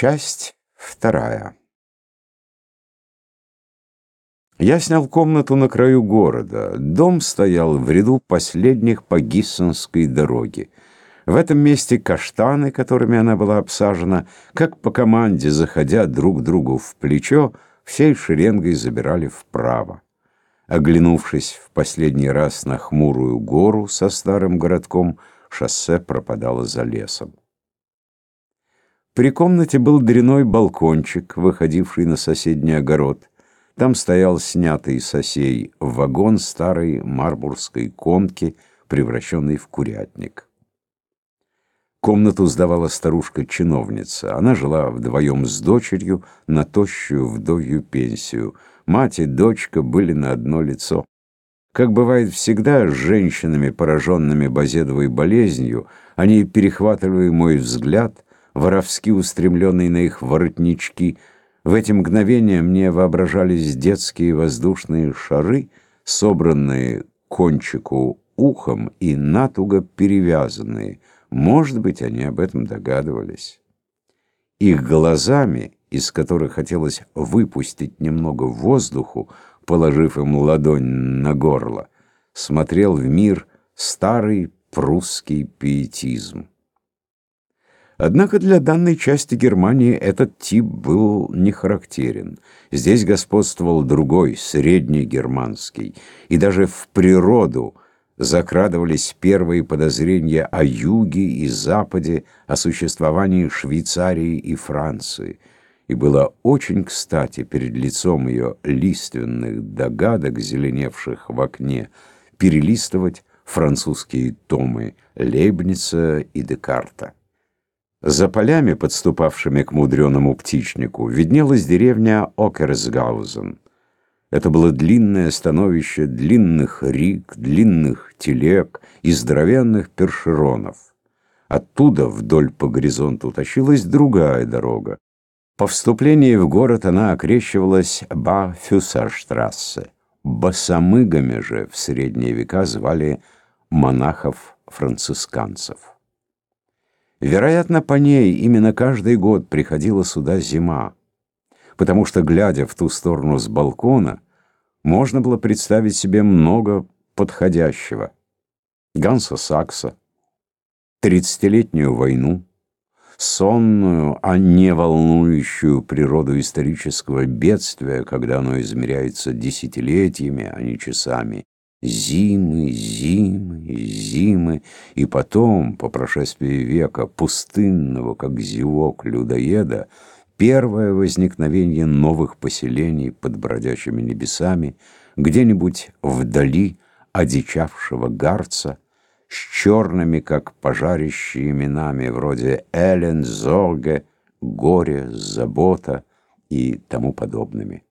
Часть вторая. Я снял комнату на краю города. Дом стоял в ряду последних по Гиссонской дороге. В этом месте каштаны, которыми она была обсажена, как по команде, заходя друг другу в плечо, всей шеренгой забирали вправо. Оглянувшись в последний раз на хмурую гору со старым городком, шоссе пропадало за лесом. При комнате был дряной балкончик, выходивший на соседний огород. Там стоял снятый с осей вагон старой марбургской конки, превращенный в курятник. Комнату сдавала старушка-чиновница. Она жила вдвоем с дочерью на тощую вдовью пенсию. Мать и дочка были на одно лицо. Как бывает всегда с женщинами, пораженными базедовой болезнью, они перехватывали мой взгляд — воровски устремленный на их воротнички. В эти мгновения мне воображались детские воздушные шары, собранные кончику ухом и натуго перевязанные. Может быть, они об этом догадывались. Их глазами, из которых хотелось выпустить немного воздуху, положив им ладонь на горло, смотрел в мир старый прусский пиетизм. Однако для данной части Германии этот тип был не характерен. Здесь господствовал другой, средний германский, и даже в природу закрадывались первые подозрения о юге и западе, о существовании Швейцарии и Франции. И было очень кстати перед лицом ее лиственных догадок, зеленевших в окне, перелистывать французские томы Лейбница и Декарта. За полями, подступавшими к мудреному птичнику, виднелась деревня Окерсгаузен. Это было длинное становище длинных рик, длинных телег и здоровенных першеронов. Оттуда вдоль по горизонту тащилась другая дорога. По вступлении в город она окрещивалась Ба-Фюсарштрассе. Басамыгами же в средние века звали монахов-францисканцев. Вероятно, по ней именно каждый год приходила сюда зима, потому что, глядя в ту сторону с балкона, можно было представить себе много подходящего. Ганса Сакса, тридцатилетнюю войну, сонную, а не волнующую природу исторического бедствия, когда оно измеряется десятилетиями, а не часами, Зимы, зимы, зимы, и потом, по прошествии века, пустынного, как зевок людоеда, первое возникновение новых поселений под бродячими небесами, где-нибудь вдали одичавшего гарца, с черными, как пожарищие именами, вроде Элен, Зорге, Горе, Забота и тому подобными.